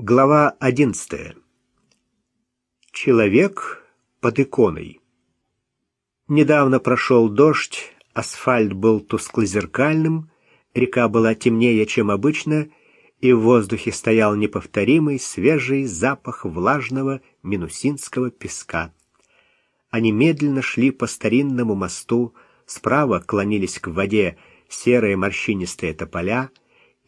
Глава одиннадцатая. Человек под иконой. Недавно прошел дождь, асфальт был тусклозеркальным, река была темнее, чем обычно, и в воздухе стоял неповторимый свежий запах влажного минусинского песка. Они медленно шли по старинному мосту, справа клонились к воде серые морщинистые тополя,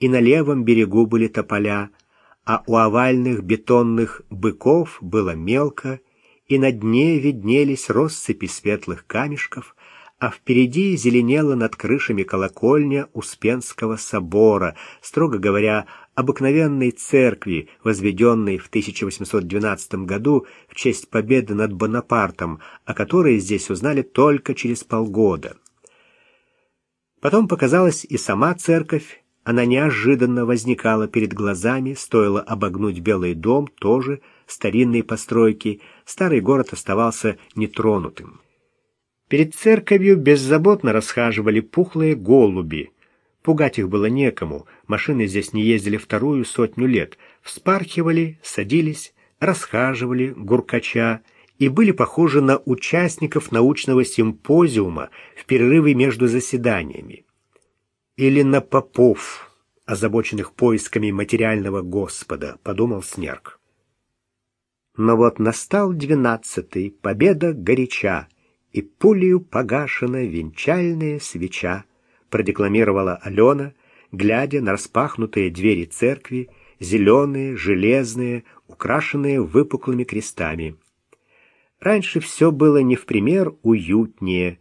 и на левом берегу были тополя — а у овальных бетонных быков было мелко, и на дне виднелись россыпи светлых камешков, а впереди зеленела над крышами колокольня Успенского собора, строго говоря, обыкновенной церкви, возведенной в 1812 году в честь победы над Бонапартом, о которой здесь узнали только через полгода. Потом показалась и сама церковь, она неожиданно возникала перед глазами, стоило обогнуть Белый дом, тоже старинной постройки. Старый город оставался нетронутым. Перед церковью беззаботно расхаживали пухлые голуби. Пугать их было некому, машины здесь не ездили вторую сотню лет. Вспархивали, садились, расхаживали, гуркача, и были похожи на участников научного симпозиума в перерыве между заседаниями или на попов, озабоченных поисками материального Господа, подумал Снерк. Но вот настал двенадцатый, победа горяча, и пулею погашена венчальная свеча, продекламировала Алена, глядя на распахнутые двери церкви, зеленые, железные, украшенные выпуклыми крестами. Раньше все было не в пример уютнее,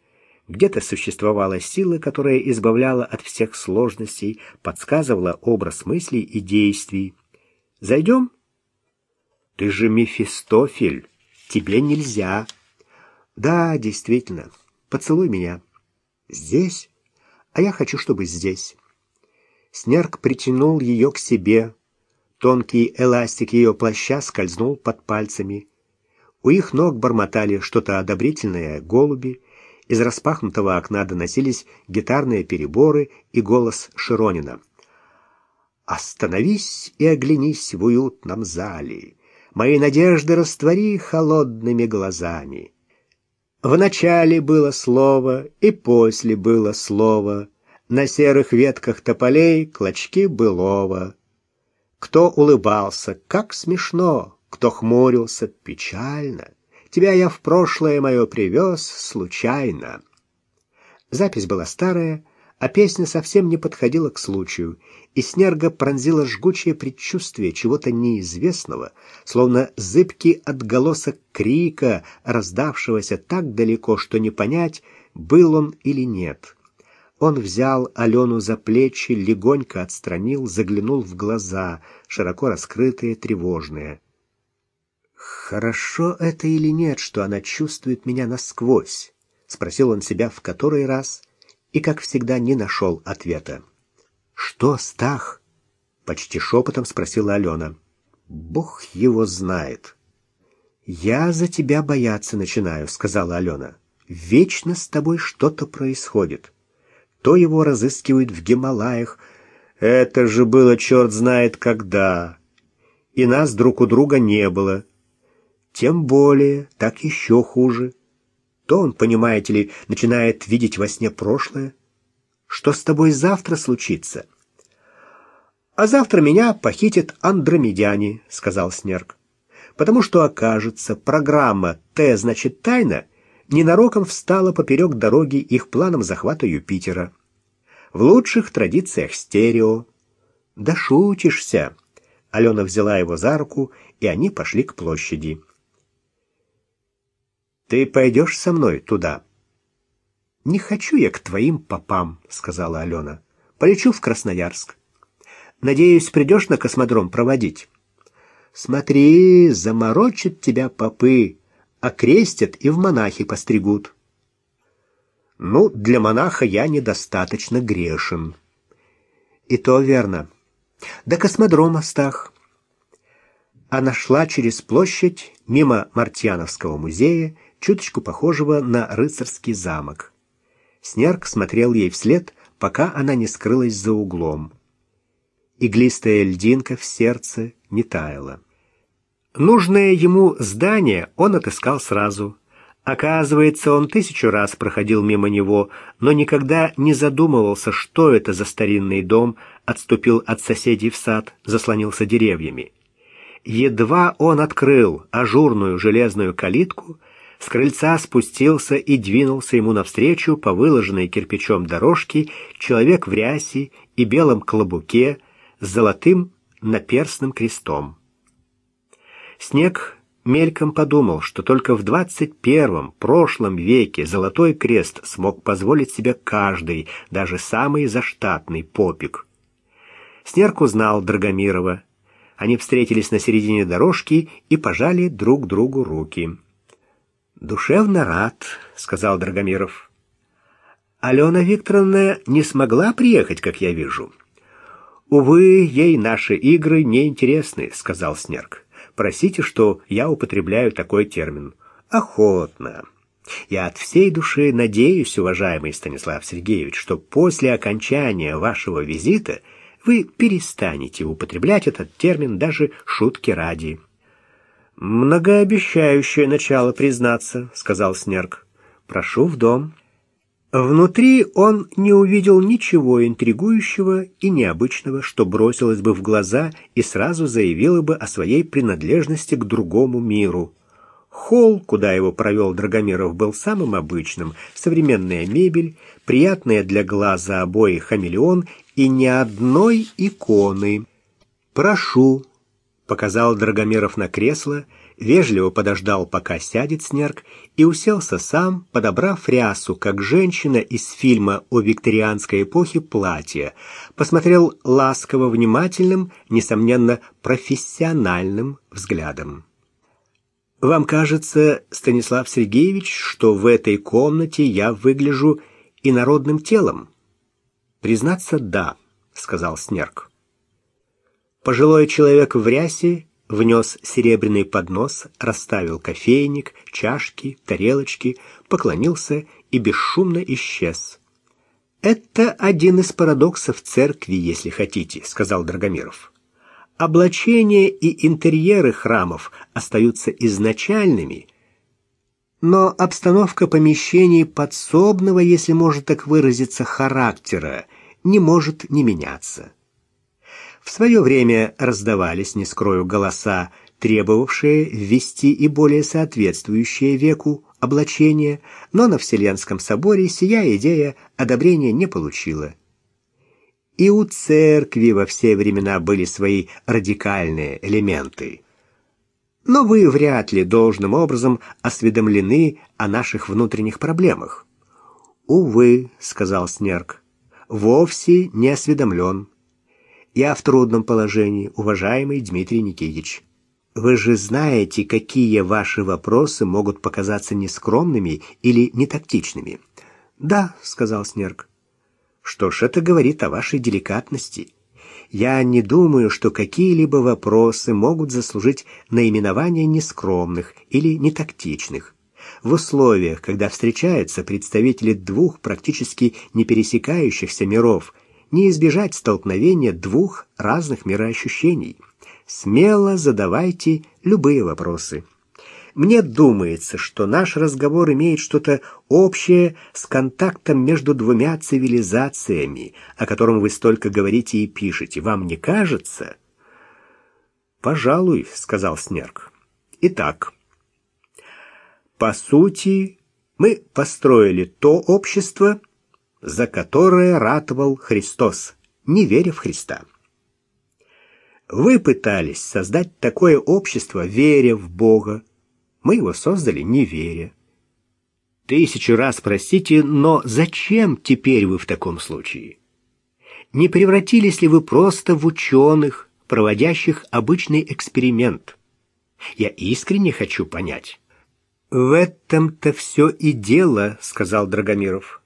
где-то существовала сила, которая избавляла от всех сложностей, подсказывала образ мыслей и действий. «Зайдем?» «Ты же Мефистофель, тебе нельзя». «Да, действительно, поцелуй меня». «Здесь? А я хочу, чтобы здесь». Снерк притянул ее к себе. Тонкий эластик ее плаща скользнул под пальцами. У их ног бормотали что-то одобрительное голуби, из распахнутого окна доносились гитарные переборы и голос Широнина. «Остановись и оглянись в уютном зале. Мои надежды раствори холодными глазами». В начале было слово, и после было слово. На серых ветках тополей клочки былого. Кто улыбался, как смешно, кто хмурился, печально. Тебя я в прошлое мое привез случайно». Запись была старая, а песня совсем не подходила к случаю, и Снерга пронзила жгучее предчувствие чего-то неизвестного, словно зыбкий отголосок крика, раздавшегося так далеко, что не понять, был он или нет. Он взял Алену за плечи, легонько отстранил, заглянул в глаза, широко раскрытые, тревожные. Хорошо это или нет, что она чувствует меня насквозь? спросил он себя в который раз и, как всегда, не нашел ответа. Что, Стах? почти шепотом спросила Алена. Бог его знает. Я за тебя бояться начинаю, сказала Алена. Вечно с тобой что-то происходит. То его разыскивают в Гималаях. Это же было черт знает когда. И нас друг у друга не было. Тем более, так еще хуже. То он, понимаете ли, начинает видеть во сне прошлое. Что с тобой завтра случится? А завтра меня похитят андромедяне, сказал Снерк. Потому что, окажется, программа «Т значит тайна» ненароком встала поперек дороги их планом захвата Юпитера. В лучших традициях стерео. Да шутишься. Алена взяла его за руку, и они пошли к площади. Ты пойдешь со мной туда? Не хочу я к твоим попам, сказала Алена. Полечу в Красноярск. Надеюсь, придешь на космодром проводить. Смотри, заморочат тебя попы, окрестят и в монахи постригут. Ну, для монаха я недостаточно грешен. И то верно. До космодрома, Стах. Она шла через площадь мимо Мартьяновского музея чуточку похожего на рыцарский замок. Снерк смотрел ей вслед, пока она не скрылась за углом. Иглистая льдинка в сердце не таяла. Нужное ему здание он отыскал сразу. Оказывается, он тысячу раз проходил мимо него, но никогда не задумывался, что это за старинный дом, отступил от соседей в сад, заслонился деревьями. Едва он открыл ажурную железную калитку, с крыльца спустился и двинулся ему навстречу по выложенной кирпичом дорожке человек в рясе и белом клобуке с золотым наперстным крестом. Снег мельком подумал, что только в 21-м, прошлом веке Золотой Крест смог позволить себе каждый, даже самый заштатный попик. Снерк узнал Драгомирова. Они встретились на середине дорожки и пожали друг другу руки. «Душевно рад», — сказал Драгомиров. «Алена Викторовна не смогла приехать, как я вижу». «Увы, ей наши игры не интересны», — сказал Снерк. Простите, что я употребляю такой термин. Охотно. Я от всей души надеюсь, уважаемый Станислав Сергеевич, что после окончания вашего визита вы перестанете употреблять этот термин даже шутки ради. Многообещающее начало, признаться, сказал Снерк. Прошу в дом. Внутри он не увидел ничего интригующего и необычного, что бросилось бы в глаза и сразу заявило бы о своей принадлежности к другому миру. Холл, куда его провел Драгомиров, был самым обычным. Современная мебель, приятная для глаза обои хамелеон и ни одной иконы. «Прошу», — показал Драгомиров на кресло, — вежливо подождал, пока сядет снерк, и уселся сам, подобрав рясу, как женщина из фильма о викторианской эпохе платье, посмотрел ласково внимательным, несомненно, профессиональным взглядом. «Вам кажется, Станислав Сергеевич, что в этой комнате я выгляжу инородным телом?» «Признаться, да», — сказал Снерк. Пожилой человек в рясе внес серебряный поднос, расставил кофейник, чашки, тарелочки, поклонился и бесшумно исчез. «Это один из парадоксов церкви, если хотите», — сказал Драгомиров. «Облачение и интерьеры храмов остаются изначальными, но обстановка помещений подсобного, если можно так выразиться, характера не может не меняться». В свое время раздавались, не скрою, голоса, требовавшие ввести и более соответствующее веку облачение, но на Вселенском соборе сия идея одобрения не получила. И у церкви во все времена были свои радикальные элементы. Но вы вряд ли должным образом осведомлены о наших внутренних проблемах. «Увы», — сказал Снерк, — «вовсе не осведомлен. Я в трудном положении, уважаемый Дмитрий Никитич. Вы же знаете, какие ваши вопросы могут показаться нескромными или нетактичными. Да, сказал Снерк. Что ж, это говорит о вашей деликатности. Я не думаю, что какие-либо вопросы могут заслужить наименование нескромных или нетактичных. В условиях, когда встречаются представители двух практически не пересекающихся миров – не избежать столкновения двух разных мироощущений. Смело задавайте любые вопросы. Мне думается, что наш разговор имеет что-то общее с контактом между двумя цивилизациями, о котором вы столько говорите и пишете. Вам не кажется? Пожалуй, сказал Снерк. Итак, по сути, мы построили то общество, за которое ратовал Христос, не веря в Христа. Вы пытались создать такое общество, веря в Бога. Мы его создали, не веря. Тысячу раз простите, но зачем теперь вы в таком случае? Не превратились ли вы просто в ученых, проводящих обычный эксперимент? Я искренне хочу понять. «В этом-то все и дело», — сказал Драгомиров.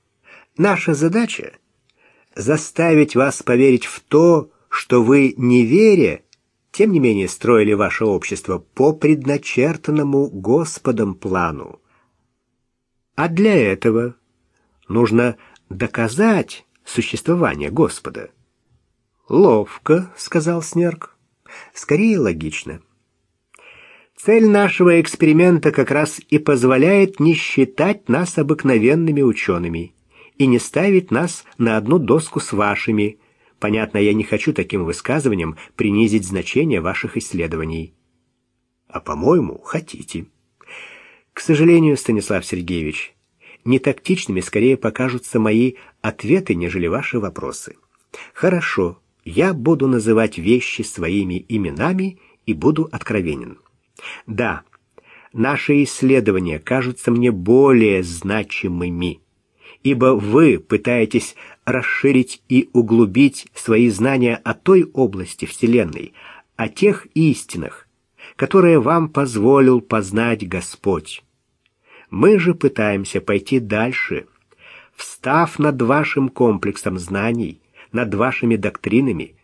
Наша задача — заставить вас поверить в то, что вы, не веря, тем не менее строили ваше общество по предначертанному Господом плану. А для этого нужно доказать существование Господа. Ловко, сказал Снерк. Скорее логично. Цель нашего эксперимента как раз и позволяет не считать нас обыкновенными учеными и не ставить нас на одну доску с вашими. Понятно, я не хочу таким высказыванием принизить значение ваших исследований. А, по-моему, хотите. К сожалению, Станислав Сергеевич, нетактичными скорее покажутся мои ответы, нежели ваши вопросы. Хорошо, я буду называть вещи своими именами и буду откровенен. Да, наши исследования кажутся мне более значимыми, ибо вы пытаетесь расширить и углубить свои знания о той области Вселенной, о тех истинах, которые вам позволил познать Господь. Мы же пытаемся пойти дальше, встав над вашим комплексом знаний, над вашими доктринами,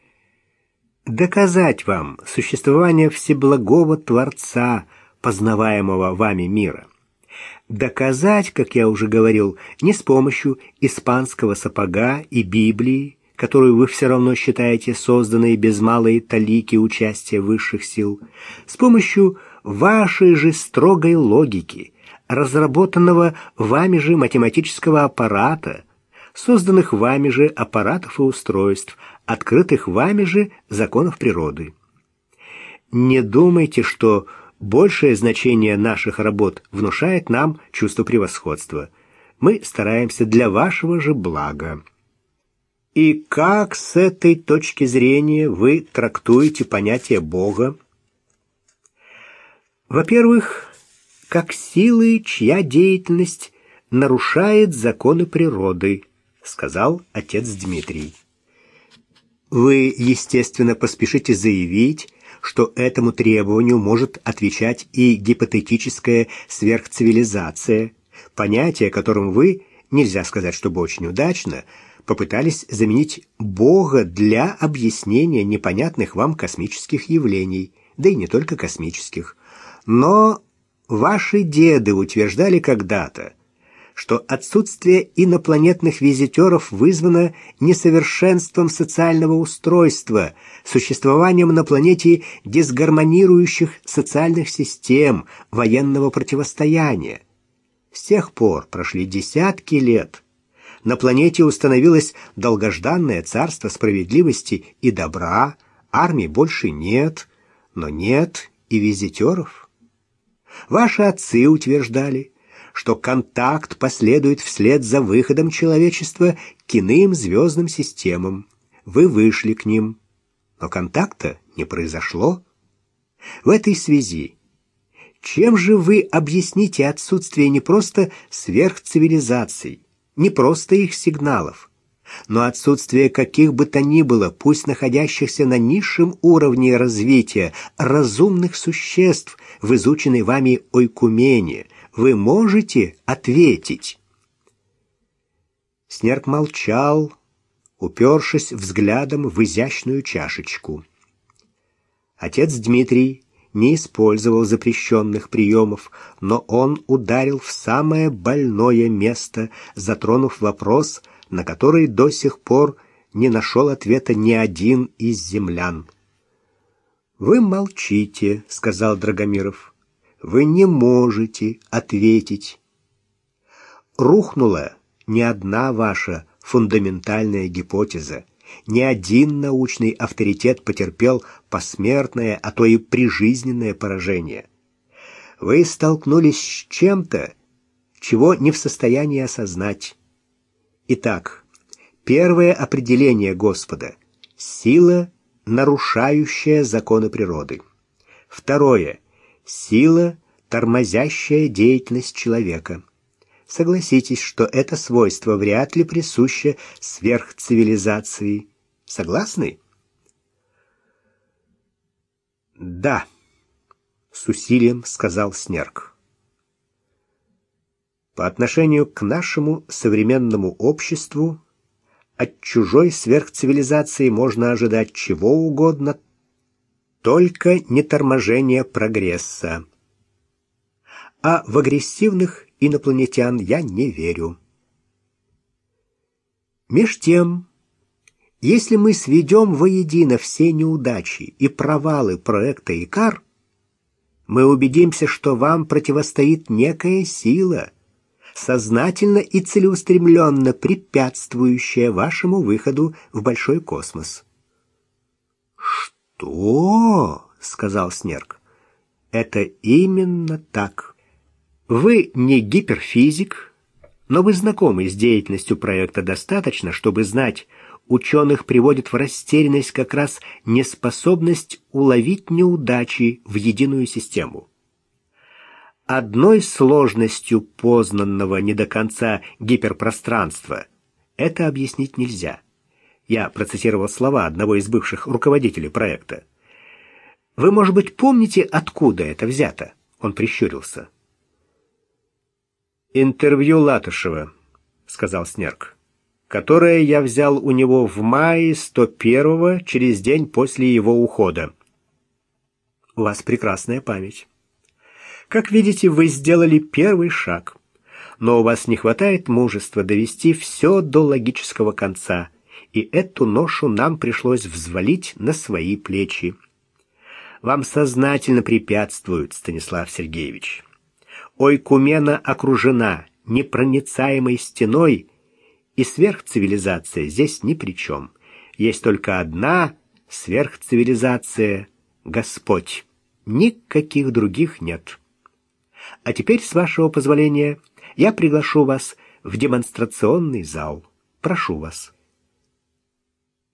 доказать вам существование всеблагого Творца, познаваемого вами мира. Доказать, как я уже говорил, не с помощью испанского сапога и Библии, которую вы все равно считаете созданной без малой талики участия высших сил, с помощью вашей же строгой логики, разработанного вами же математического аппарата, созданных вами же аппаратов и устройств, открытых вами же законов природы. Не думайте, что большее значение наших работ внушает нам чувство превосходства. Мы стараемся для вашего же блага. И как с этой точки зрения вы трактуете понятие Бога? Во-первых, как силы, чья деятельность нарушает законы природы, сказал отец Дмитрий. Вы, естественно, поспешите заявить, что этому требованию может отвечать и гипотетическая сверхцивилизация, понятие, которым вы, нельзя сказать, чтобы очень удачно, попытались заменить Бога для объяснения непонятных вам космических явлений, да и не только космических. Но ваши деды утверждали когда-то, что отсутствие инопланетных визитеров вызвано несовершенством социального устройства, существованием на планете дисгармонирующих социальных систем, военного противостояния. С тех пор прошли десятки лет – на планете установилось долгожданное царство справедливости и добра, армии больше нет, но нет и визитеров. Ваши отцы утверждали, что контакт последует вслед за выходом человечества к иным звездным системам. Вы вышли к ним, но контакта не произошло. В этой связи чем же вы объясните отсутствие не просто сверхцивилизаций, не просто их сигналов, но отсутствие каких бы то ни было, пусть находящихся на низшем уровне развития, разумных существ в изученной вами ойкумене, вы можете ответить? Снерк молчал, упершись взглядом в изящную чашечку. Отец Дмитрий не использовал запрещенных приемов, но он ударил в самое больное место, затронув вопрос, на который до сих пор не нашел ответа ни один из землян. «Вы молчите», — сказал Драгомиров. «Вы не можете ответить». Рухнула не одна ваша фундаментальная гипотеза. Ни один научный авторитет потерпел посмертное, а то и прижизненное поражение. Вы столкнулись с чем-то, чего не в состоянии осознать. Итак, первое определение Господа — сила, нарушающая законы природы. Второе — сила, тормозящая деятельность человека. Согласитесь, что это свойство вряд ли присуще сверхцивилизации. Согласны? Да, с усилием сказал Снерк. По отношению к нашему современному обществу от чужой сверхцивилизации можно ожидать чего угодно, только не торможения прогресса. А в агрессивных инопланетян я не верю. Меж тем, Если мы сведем воедино все неудачи и провалы проекта ИКАР, мы убедимся, что вам противостоит некая сила, сознательно и целеустремленно препятствующая вашему выходу в большой космос. «Что?» — сказал Снерк. «Это именно так. Вы не гиперфизик, но вы знакомы с деятельностью проекта достаточно, чтобы знать, ученых приводит в растерянность как раз неспособность уловить неудачи в единую систему. Одной сложностью познанного не до конца гиперпространства это объяснить нельзя. Я процитировал слова одного из бывших руководителей проекта. Вы, может быть, помните, откуда это взято? Он прищурился. Интервью Латышева, сказал Снерк которое я взял у него в мае 101-го, через день после его ухода. У вас прекрасная память. Как видите, вы сделали первый шаг, но у вас не хватает мужества довести все до логического конца, и эту ношу нам пришлось взвалить на свои плечи. Вам сознательно препятствуют, Станислав Сергеевич. Ойкумена окружена непроницаемой стеной, и сверхцивилизация здесь ни при чем. Есть только одна сверхцивилизация — Господь. Никаких других нет. А теперь, с вашего позволения, я приглашу вас в демонстрационный зал. Прошу вас.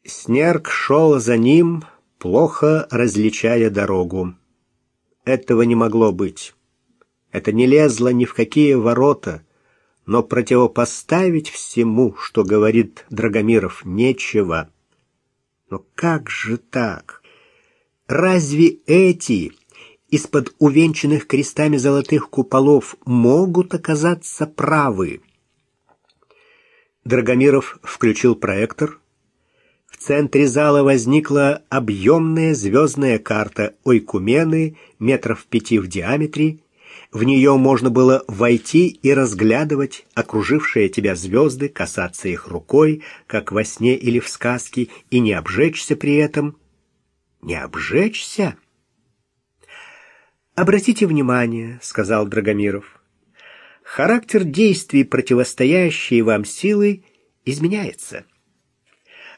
Снерк шел за ним, плохо различая дорогу. Этого не могло быть. Это не лезло ни в какие ворота, но противопоставить всему, что говорит Драгомиров, нечего. Но как же так? Разве эти из-под увенчанных крестами золотых куполов могут оказаться правы? Драгомиров включил проектор. В центре зала возникла объемная звездная карта Ойкумены метров пяти в диаметре в нее можно было войти и разглядывать окружившие тебя звезды, касаться их рукой, как во сне или в сказке, и не обжечься при этом. Не обжечься? «Обратите внимание», — сказал Драгомиров, — «характер действий, противостоящей вам силы, изменяется.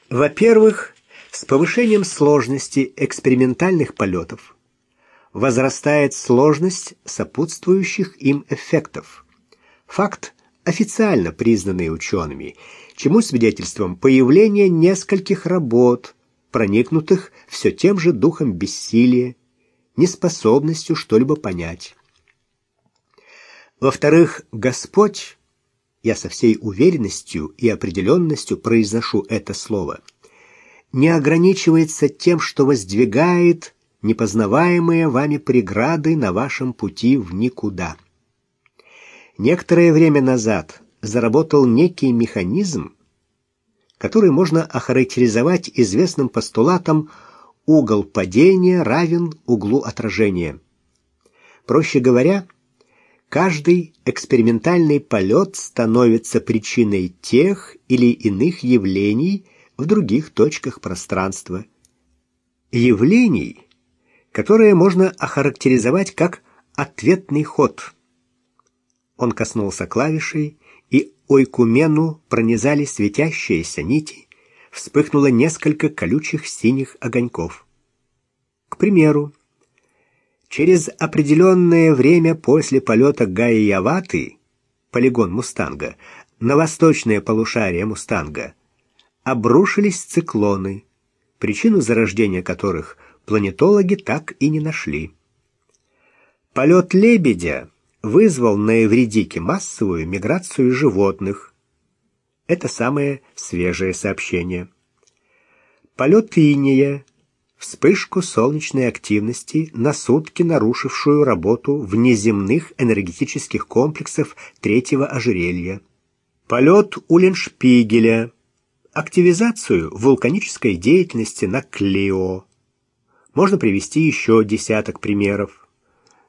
Во-первых, с повышением сложности экспериментальных полетов — возрастает сложность сопутствующих им эффектов. Факт, официально признанный учеными, чему свидетельством появление нескольких работ, проникнутых все тем же духом бессилия, неспособностью что-либо понять. Во-вторых, Господь, я со всей уверенностью и определенностью произношу это слово, не ограничивается тем, что воздвигает непознаваемые вами преграды на вашем пути в никуда. Некоторое время назад заработал некий механизм, который можно охарактеризовать известным постулатом угол падения равен углу отражения. Проще говоря, каждый экспериментальный полет становится причиной тех или иных явлений в других точках пространства. Явлений, которое можно охарактеризовать как ответный ход. Он коснулся клавишей, и ойкумену пронизали светящиеся нити, вспыхнуло несколько колючих синих огоньков. К примеру, через определенное время после полета Гаи-Яваты, полигон Мустанга, на восточное полушарие Мустанга, обрушились циклоны, причину зарождения которых планетологи так и не нашли. Полет лебедя вызвал на Эвредике массовую миграцию животных. Это самое свежее сообщение. Полет иния – вспышку солнечной активности на сутки нарушившую работу внеземных энергетических комплексов третьего ожерелья. Полет Уленшпигеля – активизацию вулканической деятельности на Клео. Можно привести еще десяток примеров.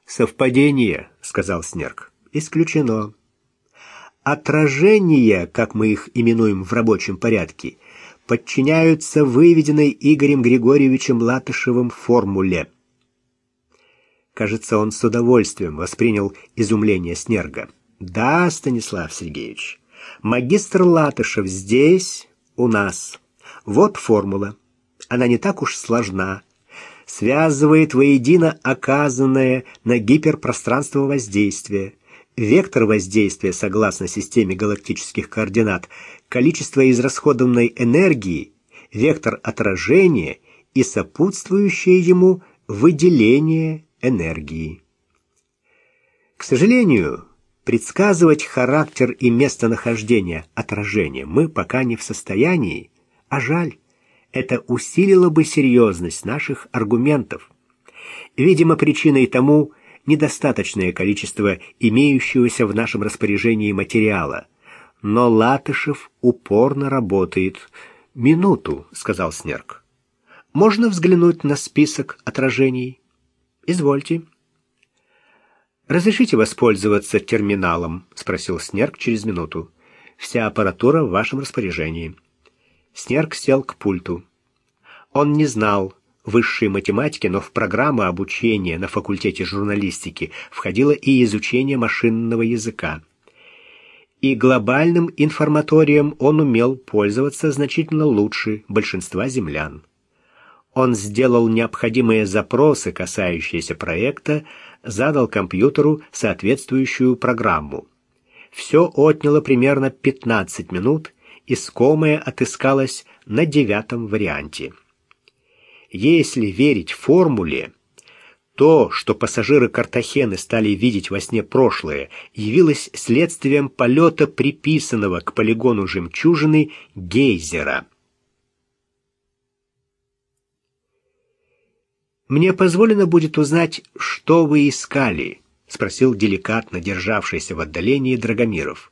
«Совпадение», — сказал Снерк, — «исключено». Отражения, как мы их именуем в рабочем порядке, подчиняются выведенной Игорем Григорьевичем Латышевым формуле. Кажется, он с удовольствием воспринял изумление Снерга. «Да, Станислав Сергеевич, магистр Латышев здесь, у нас. Вот формула. Она не так уж сложна. Связывает воедино оказанное на гиперпространство воздействие, вектор воздействия согласно системе галактических координат, количество израсходованной энергии, вектор отражения и сопутствующее ему выделение энергии. К сожалению, предсказывать характер и местонахождение отражения мы пока не в состоянии, а жаль, это усилило бы серьезность наших аргументов. Видимо, причиной тому недостаточное количество имеющегося в нашем распоряжении материала. Но Латышев упорно работает. «Минуту», — сказал Снерк. «Можно взглянуть на список отражений?» «Извольте». «Разрешите воспользоваться терминалом?» — спросил Снерк через минуту. «Вся аппаратура в вашем распоряжении». Снерк сел к пульту. Он не знал, высшей математики, но в программы обучения на факультете журналистики входило и изучение машинного языка. И глобальным информаторием он умел пользоваться значительно лучше большинства землян. Он сделал необходимые запросы, касающиеся проекта, задал компьютеру соответствующую программу. Все отняло примерно 15 минут, искомое отыскалось на девятом варианте. Если верить формуле, то, что пассажиры Картахены стали видеть во сне прошлое, явилось следствием полета приписанного к полигону жемчужины гейзера. «Мне позволено будет узнать, что вы искали?» — спросил деликатно державшийся в отдалении Драгомиров.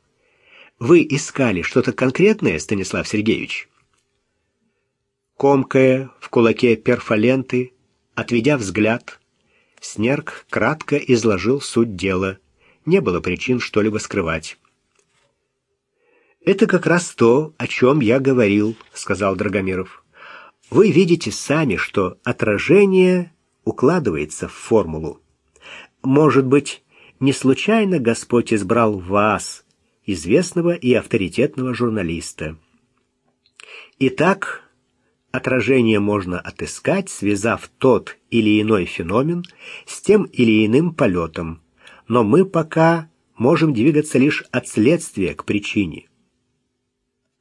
«Вы искали что-то конкретное, Станислав Сергеевич?» Комкая в кулаке перфоленты, отведя взгляд, Снерк кратко изложил суть дела. Не было причин что-либо скрывать. «Это как раз то, о чем я говорил», — сказал Драгомиров. «Вы видите сами, что отражение укладывается в формулу. Может быть, не случайно Господь избрал вас, известного и авторитетного журналиста. Итак, Отражение можно отыскать, связав тот или иной феномен с тем или иным полетом, но мы пока можем двигаться лишь от следствия к причине.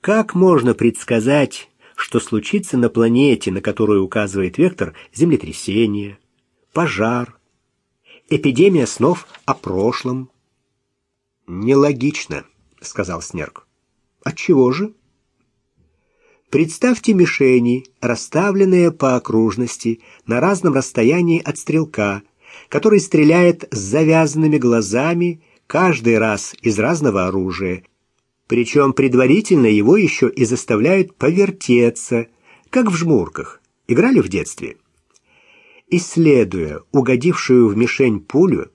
Как можно предсказать, что случится на планете, на которую указывает вектор, землетрясение, пожар, эпидемия снов о прошлом? Нелогично, сказал Снерк. Отчего же? Представьте мишени, расставленные по окружности на разном расстоянии от стрелка, который стреляет с завязанными глазами каждый раз из разного оружия. Причем предварительно его еще и заставляют повертеться, как в жмурках. Играли в детстве? Исследуя угодившую в мишень пулю,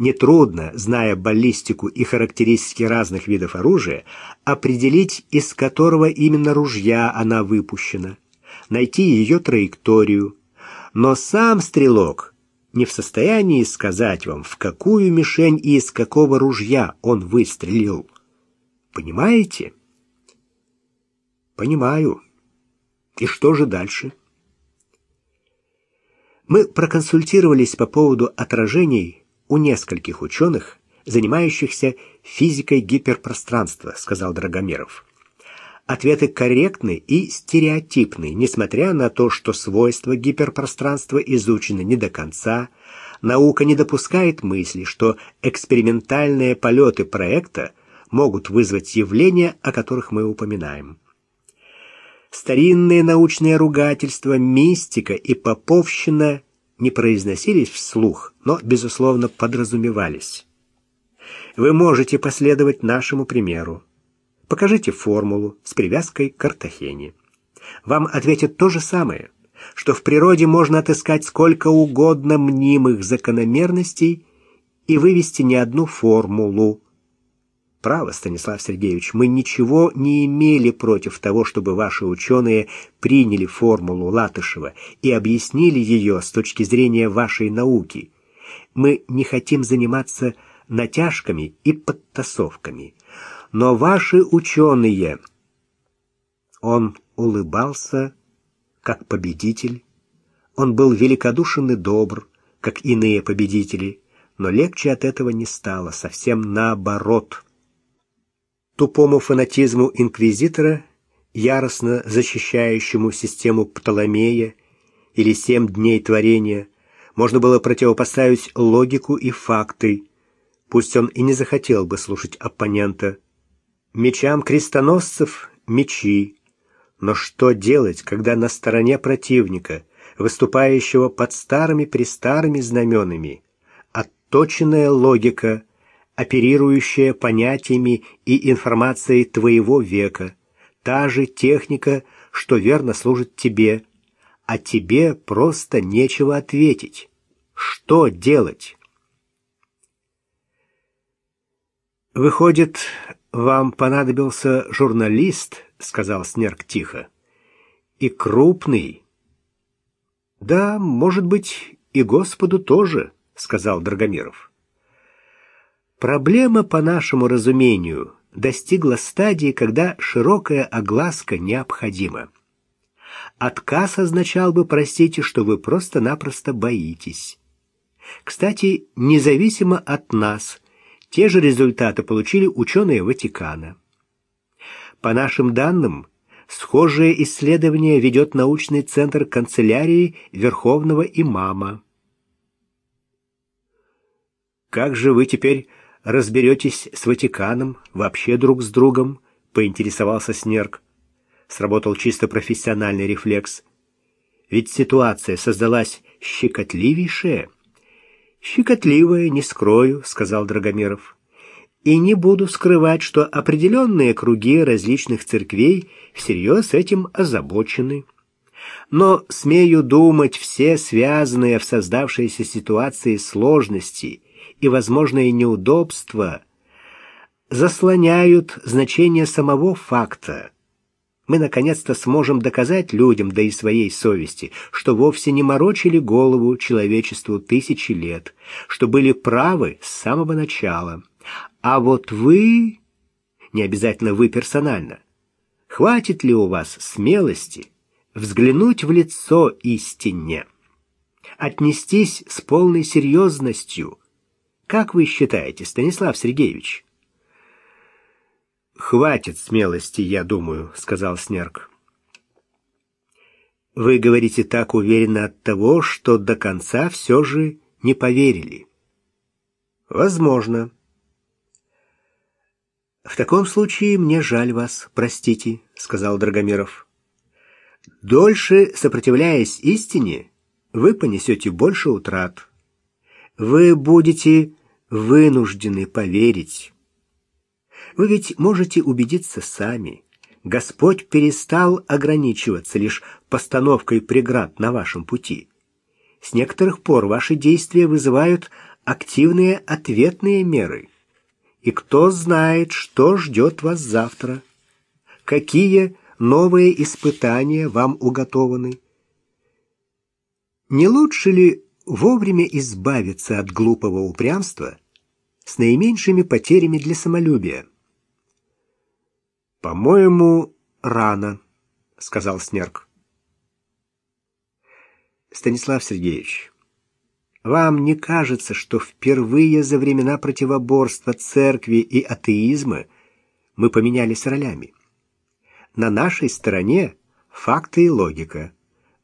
нетрудно, зная баллистику и характеристики разных видов оружия, определить, из которого именно ружья она выпущена, найти ее траекторию. Но сам стрелок не в состоянии сказать вам, в какую мишень и из какого ружья он выстрелил. Понимаете? Понимаю. И что же дальше? Мы проконсультировались по поводу отражений у нескольких ученых, занимающихся физикой гиперпространства, сказал Драгомиров. Ответы корректны и стереотипны, несмотря на то, что свойства гиперпространства изучены не до конца. Наука не допускает мысли, что экспериментальные полеты проекта могут вызвать явления, о которых мы упоминаем. Старинные научные ругательства, мистика и поповщина не произносились вслух, но, безусловно, подразумевались. Вы можете последовать нашему примеру. Покажите формулу с привязкой к Картахене. Вам ответят то же самое, что в природе можно отыскать сколько угодно мнимых закономерностей и вывести не одну формулу. Право, Станислав Сергеевич, мы ничего не имели против того, чтобы ваши ученые приняли формулу Латышева и объяснили ее с точки зрения вашей науки. Мы не хотим заниматься натяжками и подтасовками. Но ваши ученые... Он улыбался, как победитель. Он был великодушен и добр, как иные победители, но легче от этого не стало, совсем наоборот — тупому фанатизму инквизитора, яростно защищающему систему Птоломея или семь дней творения, можно было противопоставить логику и факты, пусть он и не захотел бы слушать оппонента. Мечам крестоносцев — мечи. Но что делать, когда на стороне противника, выступающего под старыми-престарыми знаменами, отточенная логика — оперирующая понятиями и информацией твоего века, та же техника, что верно служит тебе, а тебе просто нечего ответить. Что делать? Выходит, вам понадобился журналист, сказал Снерк тихо. И крупный. Да, может быть, и Господу тоже, сказал Драгомиров. Проблема, по нашему разумению, достигла стадии, когда широкая огласка необходима. Отказ означал бы, простите, что вы просто-напросто боитесь. Кстати, независимо от нас, те же результаты получили ученые Ватикана. По нашим данным, схожее исследование ведет научный центр канцелярии Верховного имама. Как же вы теперь разберетесь с Ватиканом, вообще друг с другом?» — поинтересовался Снерк. Сработал чисто профессиональный рефлекс. Ведь ситуация создалась щекотливейшая. «Щекотливая, не скрою», — сказал Драгомиров. «И не буду скрывать, что определенные круги различных церквей всерьез этим озабочены. Но, смею думать, все связанные в создавшейся ситуации сложности — и возможные неудобства заслоняют значение самого факта. Мы наконец-то сможем доказать людям, да и своей совести, что вовсе не морочили голову человечеству тысячи лет, что были правы с самого начала. А вот вы, не обязательно вы персонально, хватит ли у вас смелости взглянуть в лицо истине, отнестись с полной серьезностью как вы считаете, Станислав Сергеевич? Хватит смелости, я думаю, сказал Снерк. Вы говорите так уверенно от того, что до конца все же не поверили. Возможно. В таком случае мне жаль вас, простите, сказал Драгомиров. Дольше сопротивляясь истине, вы понесете больше утрат. Вы будете вынуждены поверить. Вы ведь можете убедиться сами. Господь перестал ограничиваться лишь постановкой преград на вашем пути. С некоторых пор ваши действия вызывают активные ответные меры. И кто знает, что ждет вас завтра? Какие новые испытания вам уготованы? Не лучше ли вовремя избавиться от глупого упрямства с наименьшими потерями для самолюбия. «По-моему, рано», — сказал Снерк. «Станислав Сергеевич, вам не кажется, что впервые за времена противоборства церкви и атеизма мы поменялись ролями? На нашей стороне факты и логика,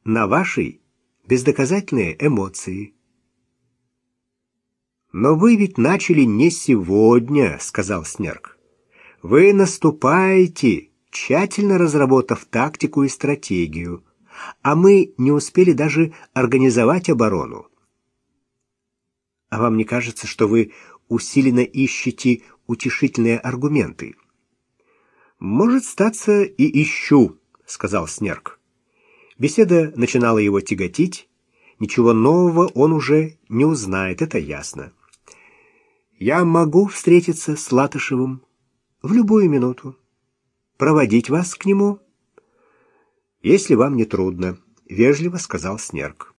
на вашей — бездоказательные эмоции». «Но вы ведь начали не сегодня», — сказал Снерк. «Вы наступаете, тщательно разработав тактику и стратегию, а мы не успели даже организовать оборону. А вам не кажется, что вы усиленно ищете утешительные аргументы?» «Может, статься и ищу», — сказал Снерк. Беседа начинала его тяготить, ничего нового он уже не узнает, это ясно. Я могу встретиться с Латышевым, В любую минуту. Проводить вас к нему? Если вам не трудно, вежливо сказал Снерк.